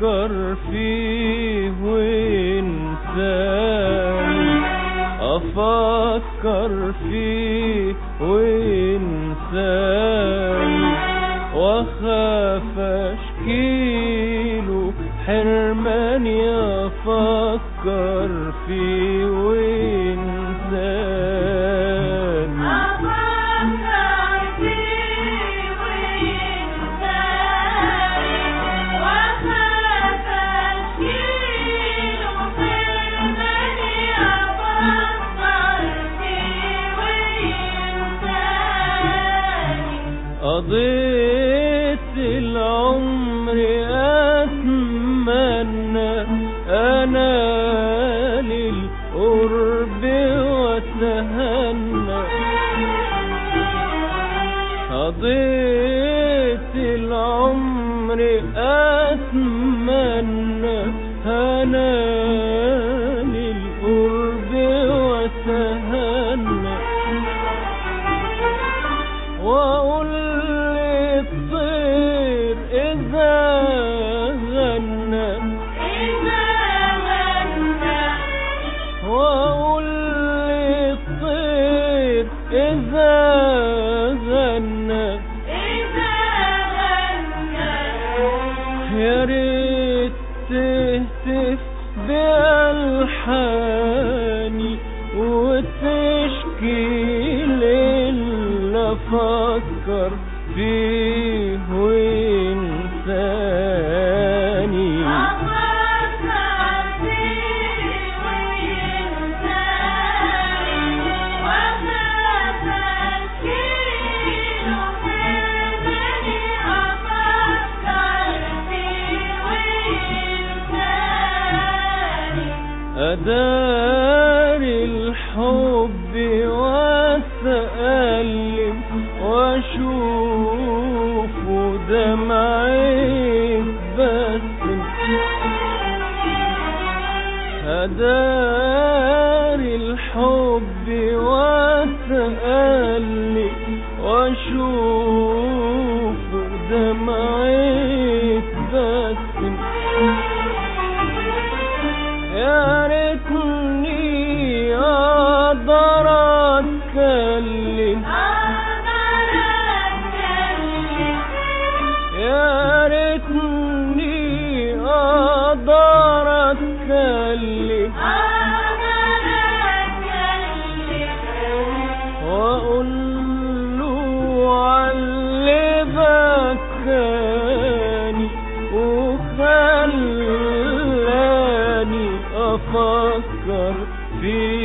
أفكر فيه وينساني أفكر فيه وينساني وأخاف أشكيله حرماني أفكر فيه وينساني قضيت العمر أتمنى أنا للقرب وأتهنى. قضيت العمر أتمنى أنا وأقول للطير إذا غنى. إذا غنى. يا ريت تهتف بألحاني أداري الحب وأتألم وأشوف دمعي بسم أداري الحب وأتألم وأشوف اتكلم أقدر اتكلم يا ريتني أقدر اتكلم أقدر اتكلم وأقول له علي بكاني وخلاني أفكر فيه